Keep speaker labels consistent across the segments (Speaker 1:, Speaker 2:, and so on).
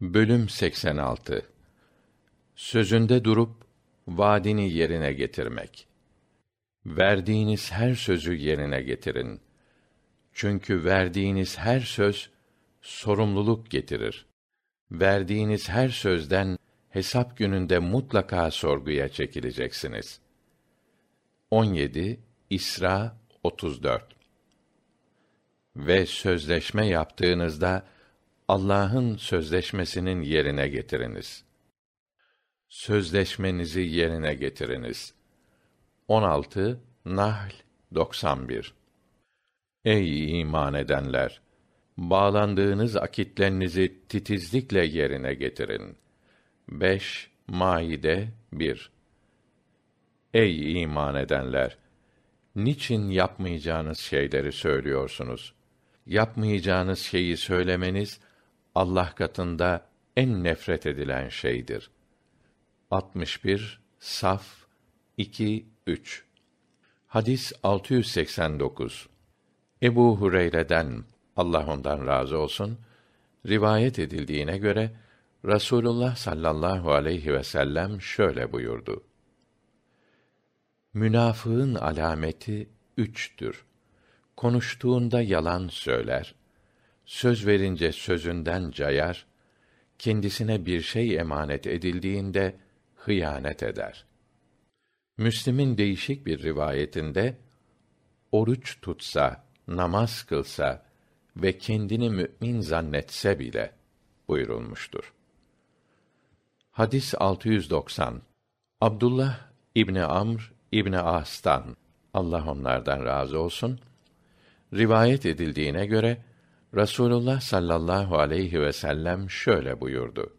Speaker 1: Bölüm 86 Sözünde durup vaadini yerine getirmek. Verdiğiniz her sözü yerine getirin. Çünkü verdiğiniz her söz sorumluluk getirir. Verdiğiniz her sözden hesap gününde mutlaka sorguya çekileceksiniz. 17 İsra 34 Ve sözleşme yaptığınızda Allah'ın sözleşmesinin yerine getiriniz. Sözleşmenizi yerine getiriniz. 16 Nahl 91 Ey iman edenler! Bağlandığınız akitlerinizi titizlikle yerine getirin. 5 Maide 1 Ey iman edenler! Niçin yapmayacağınız şeyleri söylüyorsunuz? Yapmayacağınız şeyi söylemeniz Allah katında en nefret edilen şeydir. 61 Saf 2 3 Hadis 689 Ebu Hureyre'den Allah ondan razı olsun rivayet edildiğine göre Rasulullah sallallahu aleyhi ve sellem şöyle buyurdu. Münafığın alameti üçtür. Konuştuğunda yalan söyler, söz verince sözünden cayar, kendisine bir şey emanet edildiğinde hıyanet eder. Müslim'in değişik bir rivayetinde oruç tutsa, namaz kılsa ve kendini mümin zannetse bile buyurulmuştur. Hadis 690. Abdullah İbni Amr İbni As'tan Allah onlardan razı olsun rivayet edildiğine göre Rasulullah sallallahu aleyhi ve sellem şöyle buyurdu.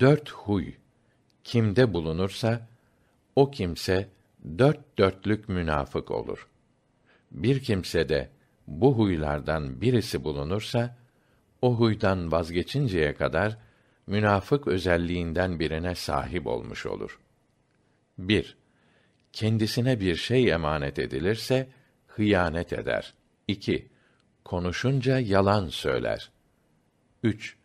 Speaker 1: Dört huy kimde bulunursa o kimse dört dörtlük münafık olur. Bir kimse de bu huylardan birisi bulunursa o huydan vazgeçinceye kadar münafık özelliğinden birine sahip olmuş olur. 1. Kendisine bir şey emanet edilirse hıyanet eder. 2 konuşunca yalan söyler. 3.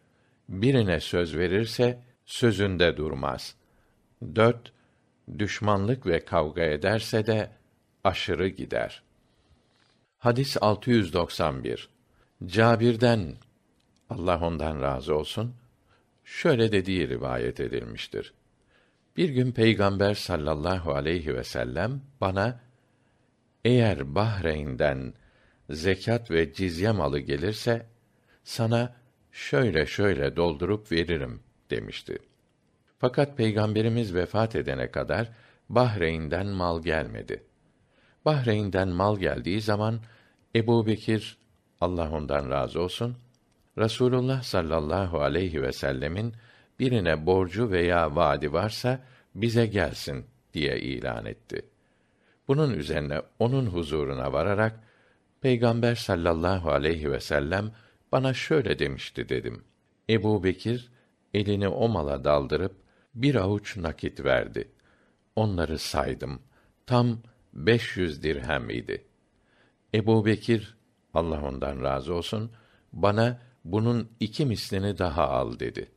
Speaker 1: Birine söz verirse sözünde durmaz. 4. Düşmanlık ve kavga ederse de aşırı gider. Hadis 691. Cabir'den Allah ondan razı olsun şöyle dediği rivayet edilmiştir. Bir gün Peygamber sallallahu aleyhi ve sellem bana eğer Bahreyn'den zekat ve cizye malı gelirse sana şöyle şöyle doldurup veririm demişti. Fakat peygamberimiz vefat edene kadar Bahreyn'den mal gelmedi. Bahreyn'den mal geldiği zaman Ebu Bekir Allah ondan razı olsun Rasulullah sallallahu aleyhi ve sellemin birine borcu veya vaadi varsa bize gelsin diye ilan etti. Bunun üzerine onun huzuruna vararak Peygamber sallallahu aleyhi ve sellem bana şöyle demişti dedim. Ebu Bekir elini o mala daldırıp bir avuç nakit verdi. Onları saydım. Tam beş yüz dirhem idi. Ebu Bekir, Allah ondan razı olsun, bana bunun iki mislini daha al dedi.